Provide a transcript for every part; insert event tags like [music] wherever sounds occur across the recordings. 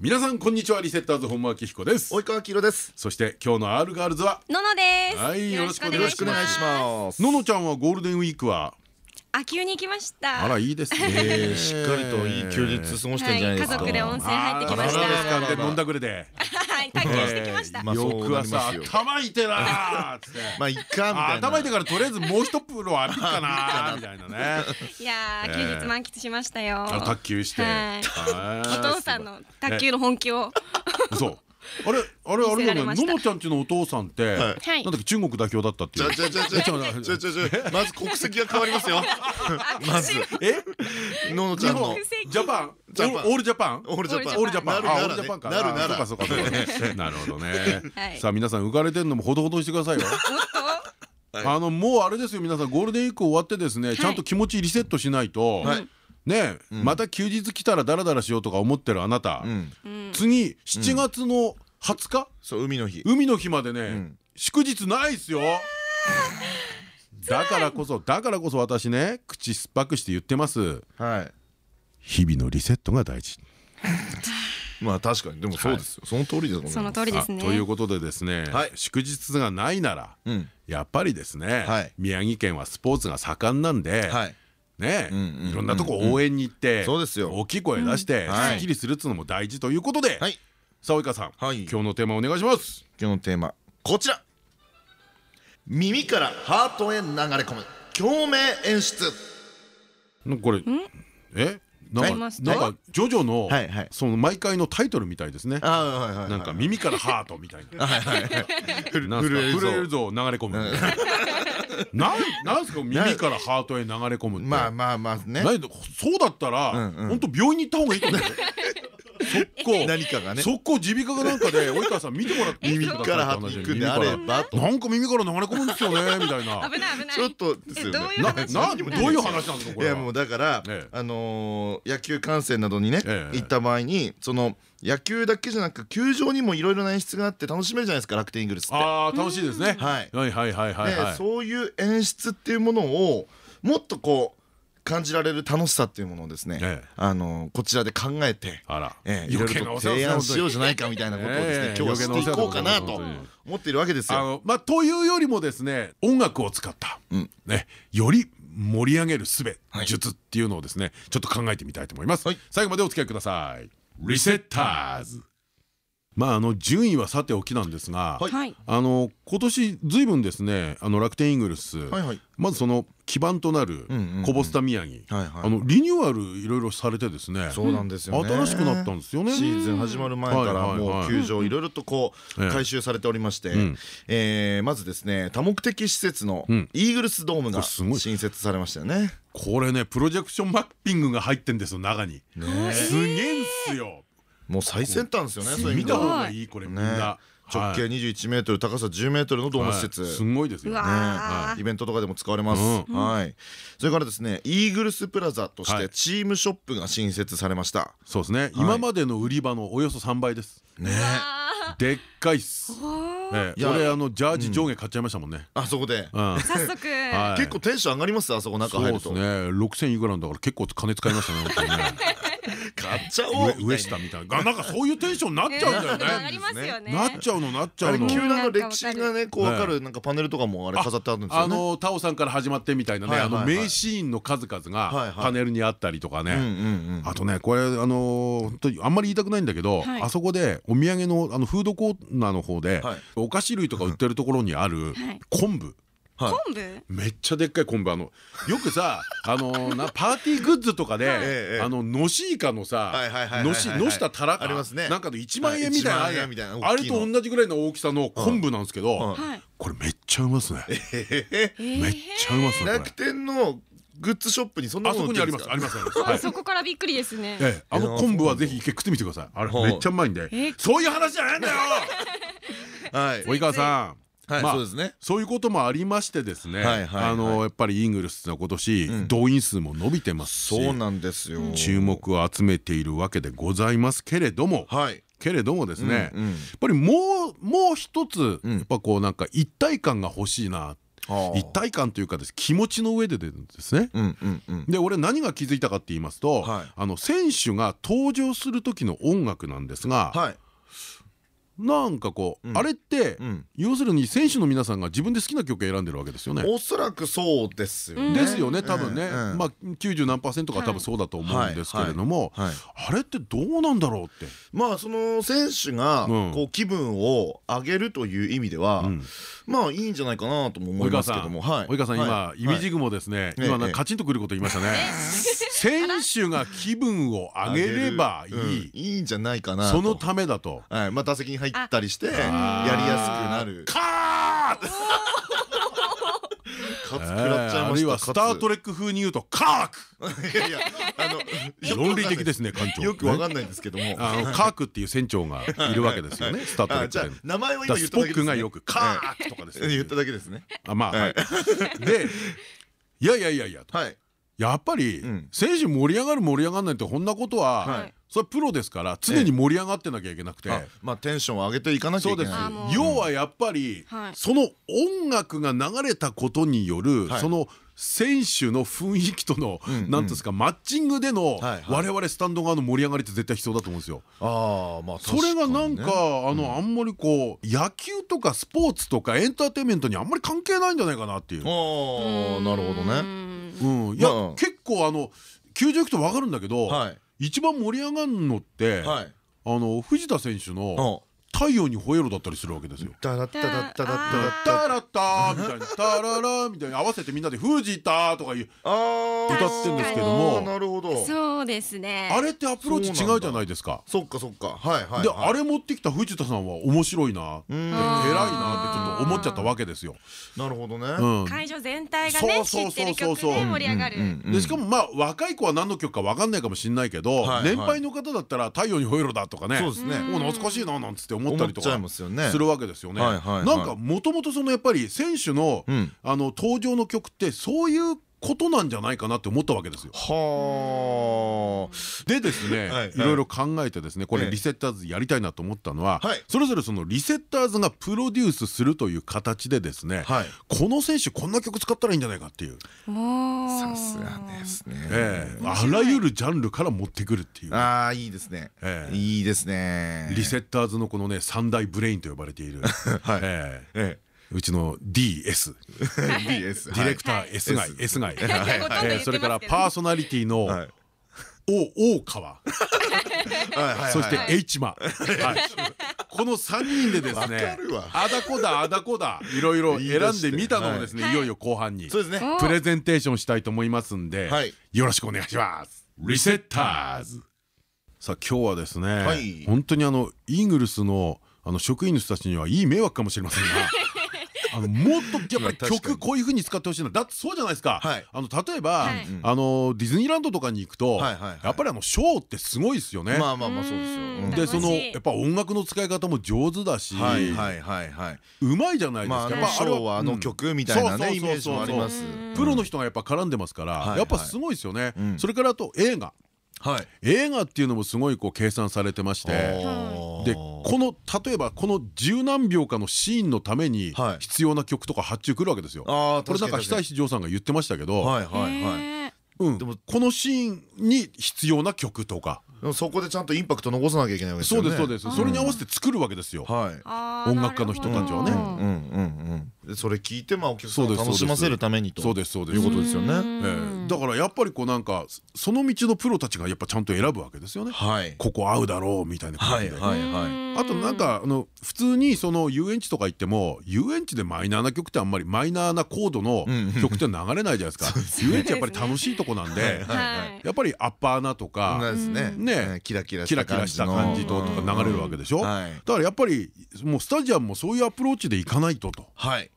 皆さんこんにちはリセッターズ本間明彦です。及川きろです。そして今日の R ガールズはののです。はいよろしくお願いします。ののちゃんはゴールデンウィークは？秋湯に行きました。あらいいですね。え [laughs] ーしっかりといい休日過ごしてるんじゃないですか。はい。家族で温泉入ってきました。あらそうですかで飲んだくれではい、卓球してきました。まあそう翌朝よ頭痛いなーっつって [laughs] まあいっかみたいな頭痛いからとりあえずもう一風呂浴びっかなーみたいなねいやー、休日満喫しましたよ。あ卓球してお父さんの卓球の本気を。そうあれあれあれののちゃんちのお父さんってなんだっけ中国代表だったっていう。ちょちょちょちょちょまず国籍が変わりますよまずえののちゃんのジャパンオールジャパンオールジャパンオールジャパンなるなるなるならそうかそうかなるほどねさあ皆さん浮かれてんのもほどほどしてくださいよあのもうあれですよ皆さんゴールデンウィーク終わってですねちゃんと気持ちリセットしないとねまた休日来たらダラダラしようとか思ってるあなた次7月の20日？そう海の日。海の日までね。ん。祝日ないっすよ。だからこそだからこそ私ね口酸っぱくして言ってます。はい。日々のリセットが大事。[laughs] まあ確かにでもそうですよ。その通りですもんねその通りですね。あということでですねはい。祝日がないならうん。やっぱりですねはい。宮城県はスポーツが盛んなんではい。ねいろんなとこ応援に行ってそうですよ。大きい声出してすっきりするっつうのも大事ということではいさあ及川さんはい。今日のテーマお願いします。今日のテーマこちら。耳からハートへ流れ込む共鳴演出。なんかこれえ？なんかあります？なんかジョジョのはいはい。その毎回のタイトルみたいですね。あはいはいはい。なんか耳からハートみたいな。[laughs] はいはいはい。[laughs] [laughs] なんすか震えるぞ流れ込む。なんなんすか耳からハートへ流れ込むって。まあまあまあね。そうだったら本当病院に行った方がいいと思う。よ速攻何かがね。速攻耳鼻科かなんかで及川さん見てもらって耳からハート行くんであればとなんか耳から流れ込むんですよね。みたいな危ない。危ない。ちょっとですよね。どういうな話？などういう話なんですかこれは？いやもうだから、ええ。あのー野球観戦などにね、ええ。行った場合にその野球だけじゃなく球場にもいろいろな演出があって楽しめるじゃないですか楽天イーグルスって。ああ楽しいですね。はい。はいはいはいはい。はいでそういう演出っていうものをもっとこう感じられる楽しさっていうものをですね、ええ。あのーこちらで考えて。あら。ええ、いろいろと提案しようじゃないかみたいなことをですね、ええ今日はしていこうかなと思っているわけですよ。あのまあというよりもですね音楽を使ったうん。ねより盛り上げる術はい。術っていうのをですねちょっと考えてみたいと思います。はい。最後までお付き合いください。リセッターズまああの順位はさておきなんですがはい。はい。あの今年ずいぶんですねあの楽天イーグルスはいはい。まずその基盤となるコボスタ宮城はいはい。あのリニューアルいろいろされてですねそうなんですよね。新しくなったんですよね。シーズン始まる前からもう球場いろいろとこええ。う改修されておりましてん、えーまずですね多目的施設のうん。イーグルスドームがこれすごい。新設されましたよね。これねプロジェクションマッピングが入ってんですよ中に。すげえんすよもう最先端ですよね。そうい見た方がいいこれみんな。ね。直径21メートル高さ10メートルのドーム施設。はいすごいですようね。わイベントとかでも使われます、うはい。それからですねイーグルスプラザとしはい。てチームショップが新設されました。そうですね。今までの売り場のおよそ3倍です。ね。ー。でっかいっす。ええい。や俺あのジャージ上下買っちゃいましたもんね。あそこで。うん。早速。はい。結構テンション上がりますあそこ中入ると。そうですね。6000いくらだから結構金使いましたね本当にね [laughs] 買っちゃおう上上下みたいななんかそういうテンションになっちゃうんだよね上がりますよね。なっちゃうのなっちゃうの球団の歴史がねこうはい分かるなんかパネルとかもあれ飾ってあるんですよねあのタオさんから始まってみたいなねあの名シーンの数々がパネルにあったりとかねあとねこれあの本当にあんまり言いたくないんだけど、はいあそこでお土産のあのフードコーナーの方で、はいお菓子類とか売ってるところにあるはい昆布はい昆布？めっちゃでっかい昆布。あのよくさ [laughs] あのなパーティーグッズとかで、ええあののしイカのさのしのしたタラか。ありますね。なんかの1万円みたいなはい1万あれと同じぐらいの大きさの昆布なんですけど、はいはい。これめっちゃうまですね。えめっちゃうまっすねこ楽れ天のグッズショップにそんなあそこにあります。ありますあります。はい。そこからびっくりですね。ええ、あの昆布はぜひ一回食ってみてください。あれはいめっちゃうまいんで。え。そういう話じゃないんだよ。はい。及川さん。はいまあそういうこともありましてですねあのやっぱりイーグルスの今年動員数も伸びてますしそうなんですよ。注目を集めているわけでございますけれどもはい。けれどもですねやっぱりもうもう一つうん。やっぱこうなんか一体感が欲しいなはあ。一体感というかです気持ちの上でですね。うんうんうん。で俺何が気づいたかって言いますと、はい。あの選手が登場する時の音楽なんですが、はいなんかこう、うん。あれって、うん。要するに選手の皆さんが自分で好きな曲を選んでるわけですよね。おそらくそうですよね。ですよね多分ね、うん。うん。まあ90何パーセントが多分そうだと思うんですけれども、あれってどうなんだろうって。まあその選手がうん。こう気分を上げるという意味ではうん。まあいいんじゃないかなとも思いますけども。はい。及川さん、今、はい。イミジグもですね、今なんええ。かカチンとくること言いましたね。選手が気分を上げればいい、うんいいんじゃないかなと。そのためだと。はい。まあ打席に入ったりしてやりやすくなる。カーッ！[laughs] カツ食らっちゃいました。あるいはスター・トレック風に言うとカーク！いやいやあの [laughs] 論理的ですね館長。よくわかんないんですけども。あのカークっていう船長がいるわけですよね [laughs] スター・トレックで。名前を今言っただけですね。クがよくカークとかですね。言っただけですね。あまあでいやいやいやいやと。はい。やっぱりうん。選手盛り上がる盛り上がらないってこんなことははいそれはプロですから常に盛り上がってなきゃいけなくて。あまあテンションを上げていかなきゃそですい。うけない要はやっぱりはい。その音楽が流れたことによるはい。その選手の雰囲気とのうんうん。何ていうんですかマッチングでの我々スタンド側の盛り上がりって絶対必要だと思うんですよ。ああまあそれがなんかあのあんまりこう野球とかスポーツとかエンターテインメントにあんまり関係ないんじゃないかなっていう。ああなるほどね。うん、いやまあ。結構あの球場行くと分かるんだけど、はい一番盛り上がるのって、はい。あの藤田選手のあ「太陽に吠えろ」だったりするわけですよ。ダラッタダッタダッ「タダッタタラッター」みたいな「タララ」みたいに合わせてみんなで「藤田」とかいう歌ってんですけども。なるほど。そうですね。あれってアプローチ違うじゃないですか。そっかそっか。はいはいではい。あれ持ってきた藤田さんは面白いなで偉いなってちょっと思っちゃったわけですよ。なるほどね。うん。会場全体がね知ってる曲で盛り上がる。でしかもまあ若い子は何の曲か分かんないかもしれないけどはい年配の方だったら「太陽に吠えろ」だとかね。そうですね。お懐かしいななんつって思ったりとかまするわけですよね。なんかもともとそのやっぱり選手のうん。あの登場の曲ってそういうことなんじゃないかなって思ったわけですよ。はでですね、はいろいろ考えてですねこええ。れリセッターズやりたいなと思ったのは、はい。それぞれそのリセッターズがプロデュースするという形でですね、はい。この選手こんな曲使ったらいいんじゃないかっていう、さすがですね。ええ。あらゆるジャンルから持ってくるっていう。ああいいですね。ええ。いいですね。リセッターズのこのね三大ブレインと呼ばれている、[laughs] はい。え。ええうちの DS ディレクター S 街 S 街、ええそれからパーソナリティのはい。お大川。そしてはい。H マ。はい。この3人でですわねあだこだあだこだいろいろ選んでみたのをですねい。よいよ後半にプレゼンテーションしたいと思いますんではい。よろしくお願いします。リセッターズさあ今日はですね、はい。本当にあのイーグルスのあの職員の人たちにはいい迷惑かもしれませんがあのもっとやっぱり曲こういう風に使ってほしいな。だってそうじゃないですか、はい。あの例えば、はい。あのディズニーランドとかに行くと、やっぱりあのショーってすごいですよね。まあまあまあそうですよ。うん。でそのやっぱ音楽の使い方も上手だし、はいはいはいはいうまいじゃないですか。まああのやっぱショーはあの曲みたいなねうん。イメージもあります。プロの人がやっぱ絡んでますから、はいやっぱすごいですよね。うん。それからあと映画。はい。映画っていうのもすごいこう計算されてまして。でこの例えばこの十何秒かのシーンのためにはい。必要な曲とか発注くるわけですよ。ああこれなんか久石譲さんが言ってましたけど、はいはいはい。へうん。でもこのシーンに必要な曲とか。そこでちゃんとインパクト残さなきゃいけないわけですよね。そうですそうです。それに合わせて作るわけですよ。はい。ー音楽家の人たちはね。うんうんうんそれ聞いてまあお客さそうんですを楽しませるためにと。そうですそうです。いうことですよね。ええ。だからやっぱりこうなんかその道のプロたちがやっぱちゃんと選ぶわけですよね。はい。ここ合うだろうみたいな感じで。はいはいはい。あとなんかあの普通にその遊園地とか行っても遊園地でマイナーな曲ってあんまりマイナーなコードの曲って流れないじゃないですか。[laughs] 遊園地やっぱり楽しいとこなんではいやっぱりアッパーなとかですね。ねキラキラキラキラした感じととか流れるわけでしょ。だはい。からやっぱりもうスタジアムもそういうアプローチでいかないとと。はい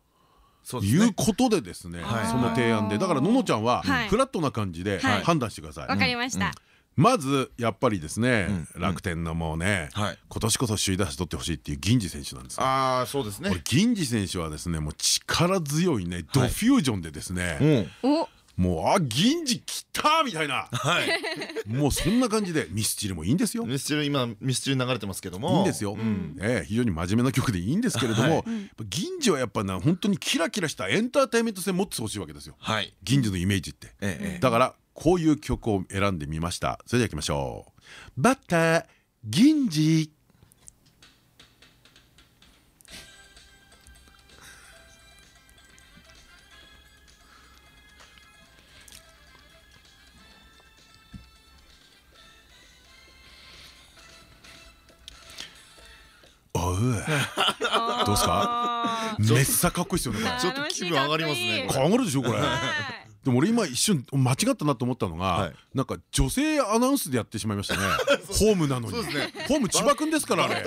いうことでですねはい。その提案で。だからののちゃんははい。フラットな感じではい。判断してください。わかりました。まずやっぱりですね楽天のもうねはい。今年こそ首位打者取ってほしいっていう銀次選手なんですよ。ああそうですね。これ銀次選手はですねもう力強いねドフュージョンでですねうん。おもうあ銀次来たみたいな。はい。もうそんな感じでミスチルもいいんですよ。ミスチル今ミスチル流れてますけども。いいんですよ、ええ非常に真面目な曲でいいんですけれども、はい。銀次はやっぱな本当にキラキラしたエンターテインメント性持ってほしいわけですよ。はい。銀次のイメージって、ええだからこういう曲を選んでみました。それではいきましょう。バッター銀次おう [laughs] どうすか？めっさかっこいいですよねちょっと気分上がりますね上がるでしょこれ。はいでも俺今一瞬間違ったなと思ったのがはい。なんか女性アナウンスでやってしまいましたね。[laughs] ホームなのに。そうですね。ホーム千葉君ですからあれ。って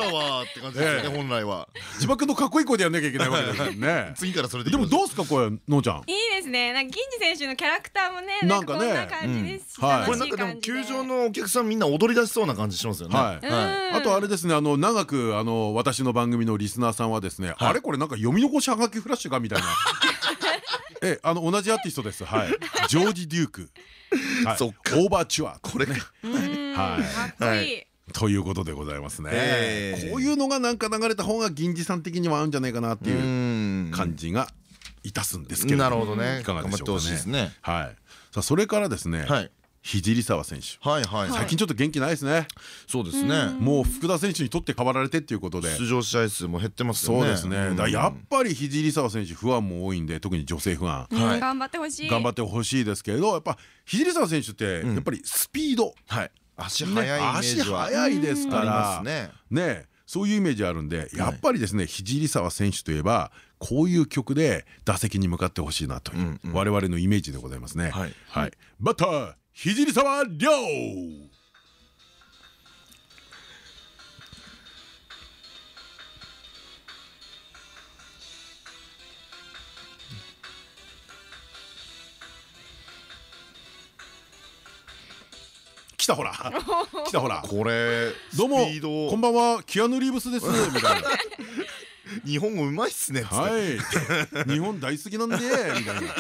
感じですね本来は。千葉君のかっこいい声でやんなきゃいけないわけですよね。[laughs] 次からそれででもどうすかこれのーちゃん。いいですね。なんか銀次選手のキャラクターもね、なんんかこんな感じですし。これなんかでも球場のお客さんみんな踊り出しそうな感じしますよね。あとあれですねあの長くあの私の番組のリスナーさんはですねあれこれなんか読み残しはがきフラッシュかみたいな [laughs] えあの同じアーティストです。はい。[laughs] ジョージ・デューク。はい。そっか。オーバーチュア。これね。うん。はい。ということでございますね、ええ。こういうのがなんか流れた方が銀次さん的には合うんじゃないかなっていううん。感じがいたすんですけれどなもるほどね。いかがでしょうかね。はい。さあそれからですね、はい聖沢選手。はいはい最近ちょっと元気ないですね、そうですね。もう福田選手にとって変わられてっていうことで。出場試合数も減ってますよね。そうですね、やっぱり聖沢選手不安も多いんで特に女性不安、頑張ってほしい。頑張ってほしいですけれどやっぱ聖沢選手ってやっぱりスピード、はい。足ね。速いイメー足ジは。速いですかありまらすね。ね。そういうイメージあるんでやっぱりですね聖沢選手といえばこういう曲で打席に向かってほしいなという我々のイメージでございますね。はい。はい、バッター聖沢亮来たほら。[laughs] 来たほら。これどうもこんばんは。キアヌ・リーブスです。みたいな。日本語うまいっすねはい。日本大好きなんでみたいな。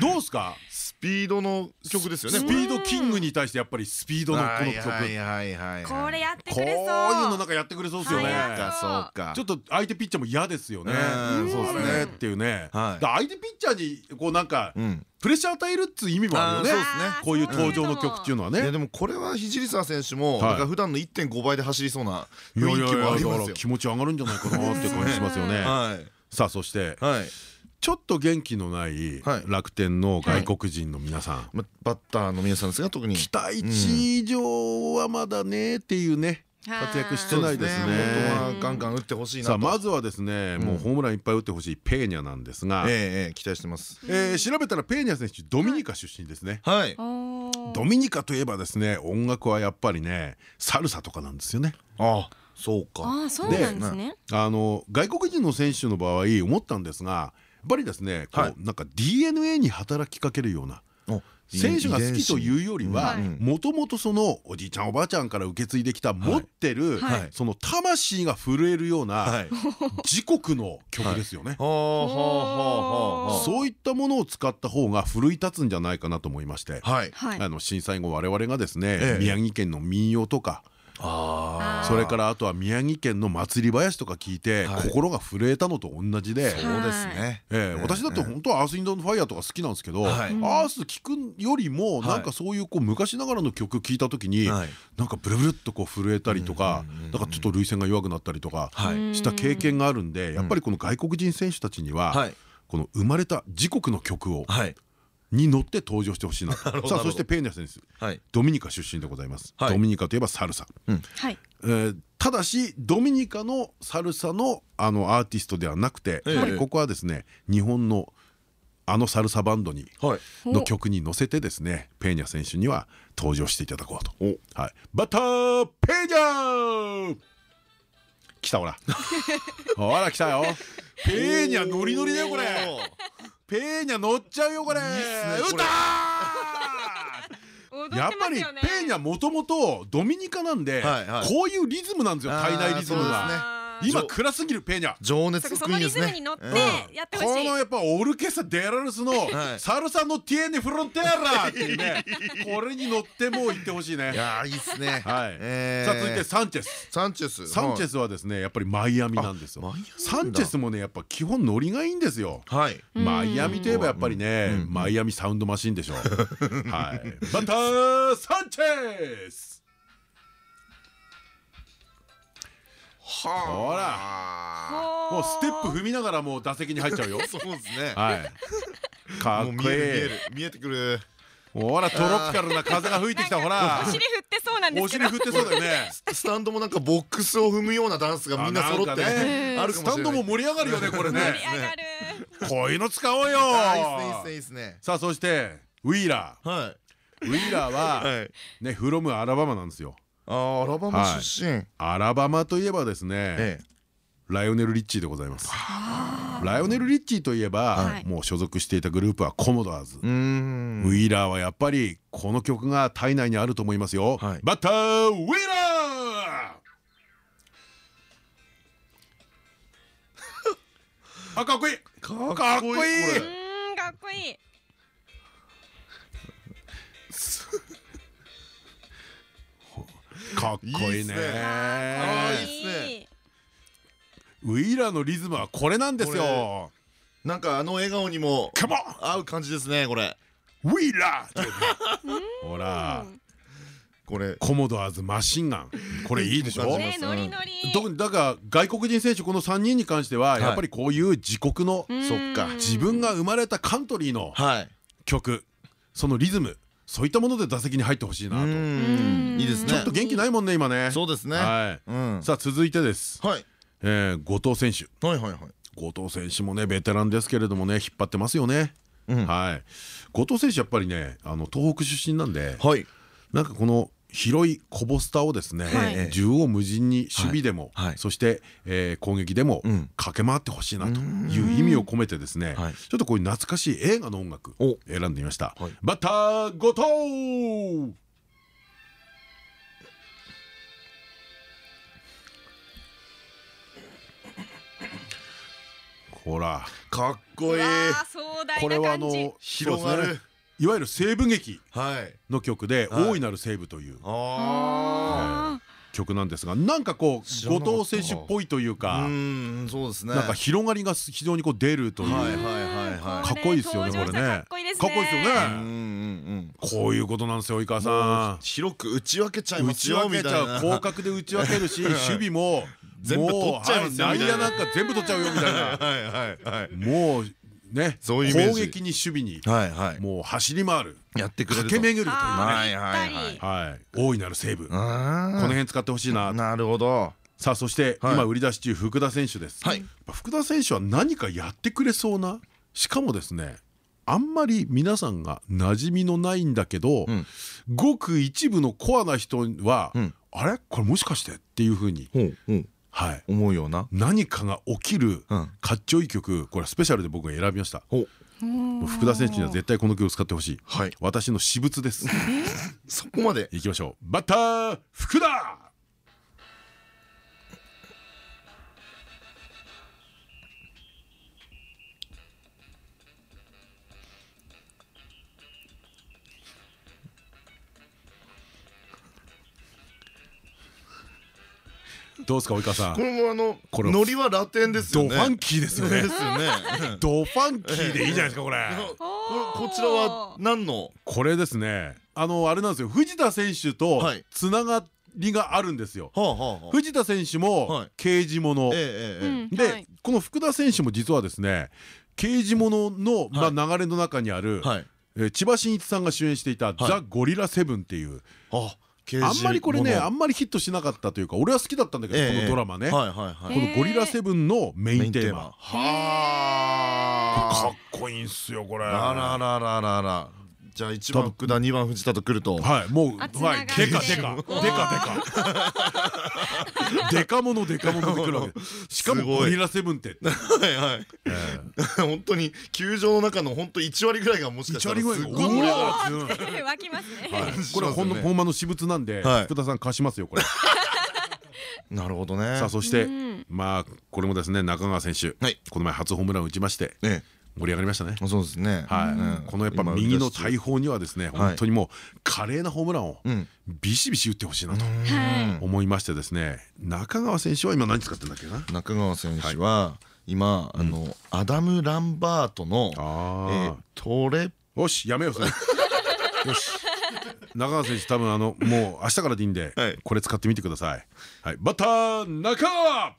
どうすか？スピードの曲ですよね。スピードキングに対してやっぱりスピードのこの曲。はいはいはいはい。これやってこういくれそう。うのなんかやってくれそうですよね。はい。か。そうか。ちょっと相手ピッチャーも嫌ですよね。うん。そうですね。っていうね相手ピッチャーにこうなんかうん。プレッシャー与えるっつう意味もあるよね。こういう登場の曲っていうのはいねやでもこれは聖沢選手もはい。なんか普段の1.5倍で走りそうな雰囲気もあやりますよ。だから気持ち上がるんじゃないかなって感じしますよね。はい。さあそしてはいちょっと元気のないはい。楽天の外国人の皆さん。まバッターの皆さんですが特に。期待値以上はまだねっていうね活躍してないですね。ね。本当はガンガン打ってほしいなと。さあまずはですねもうホームランいっぱい打ってほしいペーニャなんですが、ええええ期待してます。えー調べたらペーニャ選手ドミニカ出身ですね。はい。ドミニカといえばですね音楽はやっぱりねサルサとかなんですよね。あそうか。あー、そうなんですね。あの外国人の選手の場合思ったんですがぱりですねこう、はい。なんか DNA に働きかけるようなお選手が好きというよりはうん。もともとそのおじいちゃんおばあちゃんから受け継いできた持ってるはい。その魂が震えるようはない。自国の曲ですよね。そういったものを使った方が奮い立つんじゃないかなと思いまして。あの震災後我々がですねええ。宮城県の民謡とかあそれからあとは宮城県の祭り林とか聞いてはい。心が震えたのと同じで。そうですね。ええ。私だって本当はアース・インド・ファイヤーとか好きなんですけどアはい。ース聴くよりもはい。なんかそういうこう昔ながらの曲聴いた時にはい。なんかブルブルっとこう震えたりとかうんからちょっと涙腺が弱くなったりとかはい。した経験があるんでやっぱりこの外国人選手たちにははい。この生まれた自国の曲をはい。に乗って登場してほしいなさあそしてペーニャ選手はい。ドミニカ出身でございます。はい。ドミニカといえばサルサ。はい。えーただしドミニカのサルサのあのアーティストではなくてええ。ここはですね日本のあのサルサバンドにはい。の曲に乗せてですねペーニャ選手には登場していただこうと。お。はい。バッターペーニャ来たほら。[laughs] ほら来たよ。ペーニャノリノリだよこれ。ペーニャ乗っちゃうよこれ。歌ーやってぱりペーニャもともとドミニカなんではいはい。こういうリズムなんですよ。体内リズムが。今暗すぎるペーニャ。情熱そそのリクイーンですねズムに乗ってやってほしい。のやっぱオルケスタ・デラルスのはい。サルサのティエネ・フロンテーラっていうね。[laughs] これに乗ってもう行ってほしいね。いやーいいっすね。はい。えー。さあ続いてサンチェス。サンチェス。サンチェスはですねやっぱりマイアミなんですよ。サンチェスもねやっぱ基本ノリがいいんですよ。はい。マイアミといえばやっぱりねマイアミサウンドマシンでしょ。はい。バッターサンチェスほら。もうステップ踏みながらもう打席に入っちゃうよ。[laughs] そうですね。はい。かっもうこいい。見える見える見えてくる。ほらトロピカルな風が吹いてきたほら。お尻振ってそうなんですけど。お尻振ってそうだよね。[laughs] スタンドもなんかボックスを踏むようなダンスがみんな揃ってあるスタンドも盛り上がるよねこれね。盛り上がる。こういうの使おうよ。あーいいっすねいいっすねいいっすね。さあそしてウィーラはい。ーウィーラーははい。ねフロムアラバマなんですよあーアラバマ出身。アラバマといえばですねええ。ライオネル・リッチーでございます。ライオネル・リッチーといえばはい。もう所属していたグループはコモドアーズウィーラーはやっぱりこの曲が体内にあると思いますよ。はい。バッターウィーラー。[laughs] あかっこいい。かかっこいいっこいいね。ウィーラーのリズムはこれなんですよ。なんかあの笑顔にも合う感じですねこれ。ウィーラーほら。これ。コモドアーズマシンガン。これいいでしょ？ねノリノリ。特にだから外国人選手この3人に関してはやっぱりこういう自国のそっか自分が生まれたカントリーのはい。曲。そのリズムそういったもので打席に入ってほしいなうとん。いいですね。ちょっと元気ないもんね今ね。そうですね。はうん。いさあ続いてです。はい。えー後藤選手。はいはいはい。後藤選手もねベテランですけれどもね引っ張ってますよね。うん。はい。後藤選手やっぱりねあの東北出身なんではい。なんかこの広いコボスタをですね、はい。縦横無尽に守備でも、はい。はい。そして、えー攻撃でもうん。駆け回ってほしいなという意味を込めてですね、はい。ちょっとこういう懐かしい映画の音楽お。選んでみました、はい。バッター後藤。ほらかっこいい。これはあの広がるいわゆる西部劇はい。の曲で「はい。大いなる西部」という。曲なんですがなんかこう後藤選手っぽいというあかうんそうですね。なんか広がりが非常にこう出るというかっこいいですよねこれねかっこいいですよね。こういうことなんですよ井川もさう広く打ち分けちゃいますよち分けちみたいな。ゃう広角で打ち分けるし守備も全部取っちゃいますよもうはみたいな。内野なんか全部取っちゃうよみたいな。はいはいはい。もうね。攻撃に守備にはいはい。もう走り回る。やってくれると。駆け巡るというはい大いなる西部このあ辺使ってほしいな。あなるほど。さあそしてはい。今売り出し中福田選手です、福田選手は何かやってくれそうなしかもですねあんまり皆さんが馴染みのないんだけど、ん。ごく一部のコアな人は、ん。あれ？これもしかして？っていうふうに、思うような。何かが起きるうん。かっちょいい曲これスペシャルで僕が選びました。福田選手には絶対この曲を使ってほしい、はい。私の私物です。そこまで。いきましょう。バッター福田どうですか及川さん？これもあのこれノリはラテンですよね。ドファンキーですよね。ですよね。[laughs] ドファンキーでいいじゃないですか [laughs] これ。こちらは何の？これですね。あのあれなんですよ。藤田選手とはい。つながりがあるんですよ。藤田選手もはい。刑事物ええええええ。で、はい。この福田選手も実はですね刑事物の、まあ、流れの中にある、千葉真一さんが主演していた「い。ザ・ゴリラセブン」っていうああんまりこれねあんんまりヒットしなかったというか俺は好きだったんだけど、このドラマね、この「ゴリラセブン」のメインテーマ。はかあっこいいんすよこれ。あらららららじゃあ1番福田2番藤田と来ると。はいもうあはいつながってデカデカ [laughs] デカモノデカモノで来るわけ。しかもゴリラセブンって [laughs] はいはい。[laughs] 本当に球場の中の本当1割ぐらいがもしかし1たら割すっごい盛り上ぐらい。ががる湧きますね。これはほんのほんまの私物なんではい。福田さん貸しますよこれ。なるほどね。さあそしてうん。まあこれもですね中川選手。はい。この前初ホームラン打ちまして。ね盛り上がりましたね。そうですね。はい、このやっぱ右の大砲にはですね本当にもう華麗なホームランをうんビシビシ打ってほしいなとは思いましてですね中川選手は今何使ってるんだっけな？中川選手は今あのアダム・ランバートのトレあよしやめようそれ。[laughs] よし。中川選手多分あのもう明日からでいいんではい。これ使ってみてください。はい。バッター中川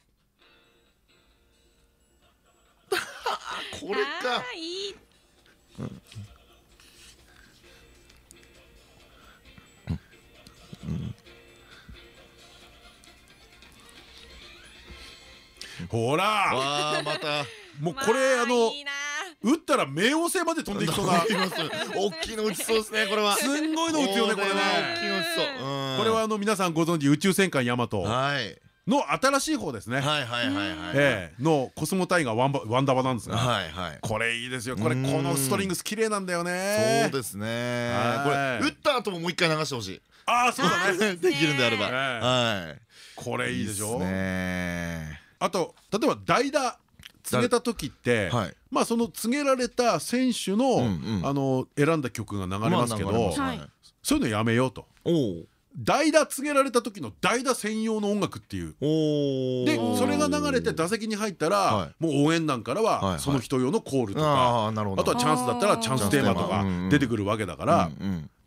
これか。いい。ほら。わあまた。もうこれまあのいいな。打ったら冥王星まで飛んでいきそうな大きいの打ちそうですねこれは。すんごいの打つよねこれ大ねきいの打ちそううん。これはあの皆さんご存知宇宙戦艦ヤマト。はいの新しい方ですね。はいはいはいはい。ええ。のコスモタイガーワンバワンダバなんですが。はいはい。これいいですよ。これうんこのストリングス綺麗なんだよね。そうですね。はい。これ打った後ももう一回流してほしい。ああそうだね。[laughs] できるんであれば。えはい。これいいでしょ？あと例えば代打告げた時ってはいまあその告げられた選手のうんうんあの選んだ曲が流れますけどはい。そういうのやめようとおお代打告げられた時の代打専用の音楽っていう。でそれが流れて打席に入ったはらもう応援団からはその人用のコールとかああなるほど。あとはチャンスだったらチャンステーマとか出てくるわけだから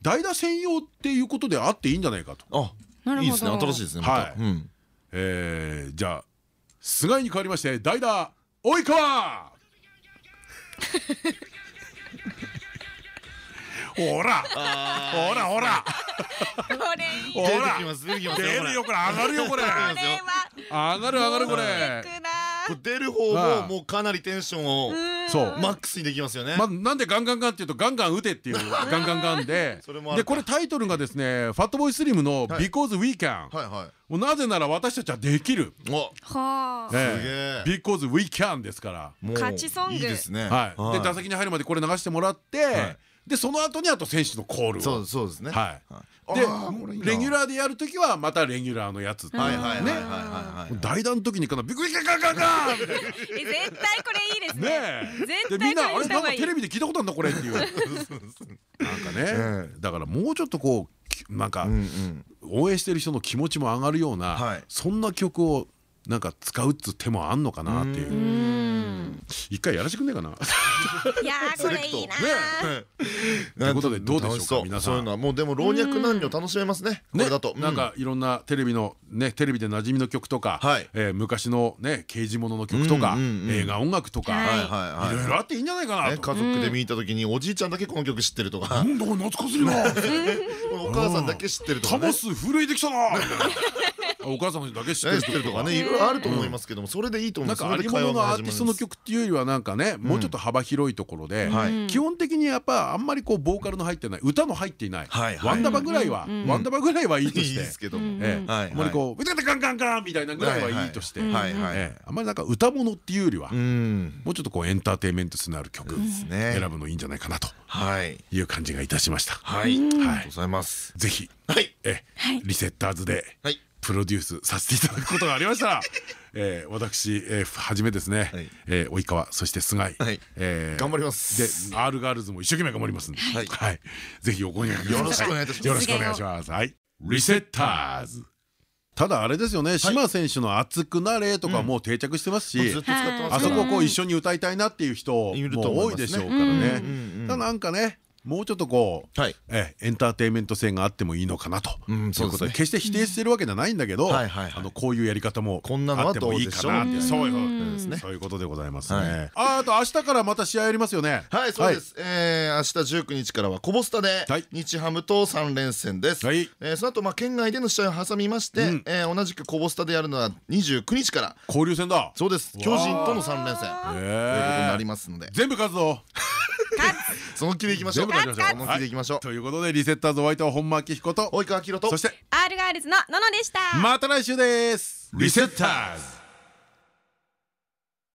代打専用っていうことであっていいんじゃないかと。あなるほどいいですね。新しいですねはい。うん。えーじゃあ菅井に代わりまして代打及川ほら。ほらほら。これいい。ほら。出てきます出てきますよ出るよこれ。上がるよこれ。これは。上がる上がるこれ。出る方はいももうかなりテンションをそう。マックスにできますよね。まあ、なんでガンガンガンっていうとガンガン打てっていうガンガンガンで。それもあるか。でこれタイトルがですね「ファットボーイスリムの「はい。Because We Can」はいはい。もうなぜなら私たちはできる。お。はあ。え。え。Because We Can ですから。もう勝ちソング。いいですね。はい。で打席に入るまでこれ流してもらっていでその後にあと選手のコールそうをそうですねはいあでレギュラーでやる時はまたレギュラーのやつはいはいはいはいねはいはい代打の時にかなビクビクガンガ絶対これいいですねね。でみんなあれれなんかテ。レビで聞いたことあるんだこれっていうなんかねだからもうちょっとこうきなんか応援してる人の気持ちも上がるような、はいそんな曲をなんか使うっつ手もあんのかなっていううん。一回やらせてくんねえかな。いやー [laughs] これいいな。ということでどうでしょうか皆さん。そういうのはもうでも老若男女楽しめますね。これだと。なんかいろんなテレビのねテレビで馴染みの曲とか、昔のね刑事物の曲とか、映画音楽とか、はいろいろあっていいんじゃないかな家族で見た時におじいちゃんだけこの曲知ってるとか。なん。だこれ懐かしいな。[laughs] お母さんだけ知ってるとかね。タモス震えてきたな。[laughs] お母さんだけ知ってるとか。ねいろいろあると思いますけどもそれでいいと思なかあうんそれで会りもののアーティストの曲っていうよりはなんかね、もうちょっと幅広いところで、はい。基本的にやっぱあんまりこうボーカルの入ってない歌の入っていない、ワンダバぐらいは、ワンダバぐらいはいいとして。ですけども。あんまりこう「歌ってガンガンガン!」みたいなぐらいはいいとして、はいはい。ええ。あんまりなんか歌物っていうよりは、うん。もうちょっとこうエンターテインメント性のある曲ね。選ぶのいいんじゃないかなと。はい。いう感じがいたしました。はい。ありがはいとうございます。ぜひはい。えリセッターズではい。プロデュースさせていただくことがありました。ら、えー、私、えー、はじめですね、はい。えー、及川そして菅井、はい。えー頑張ります。で R ガールズも一生懸命頑張りますんで、はい。はい、[laughs] ぜひお声掛けくださよろしくお願いいたします。よろしくお願いします。はい、リセッターズただあれですよね、島選手の熱くなれとかもう定着してますし、あそこをこう一緒に歌いたいなっていう人いるとも多いでしょうからね。なんかねもうちょっとこう、はい。えエンターテインメント性があってもいいのかなと。うんいうことで。ね決して否定してるわけじゃないんだけどこういうやり方もこんなのはあってもいいかなって。そういうこと。うんですね。そういうことでございますはね。ああと明日からまた試合やりますよね。はいそうです、えー明日19日からはコボスタではい。日ハムと3連戦です、はい。えーその後まあ県外での試合を挟みまして、うん。えー同じくコボスタでやるのは29日から。交流戦だ。そうです。巨人との3連戦。ということになりええますので。全部勝つぞ。[laughs] その気でいきましょう。全部勝ちましょうその気でいきましょう。ということでリセッターズお相手は本間明彦と及川明とそして R ールガールズのののでした。また来週です。リセッターズ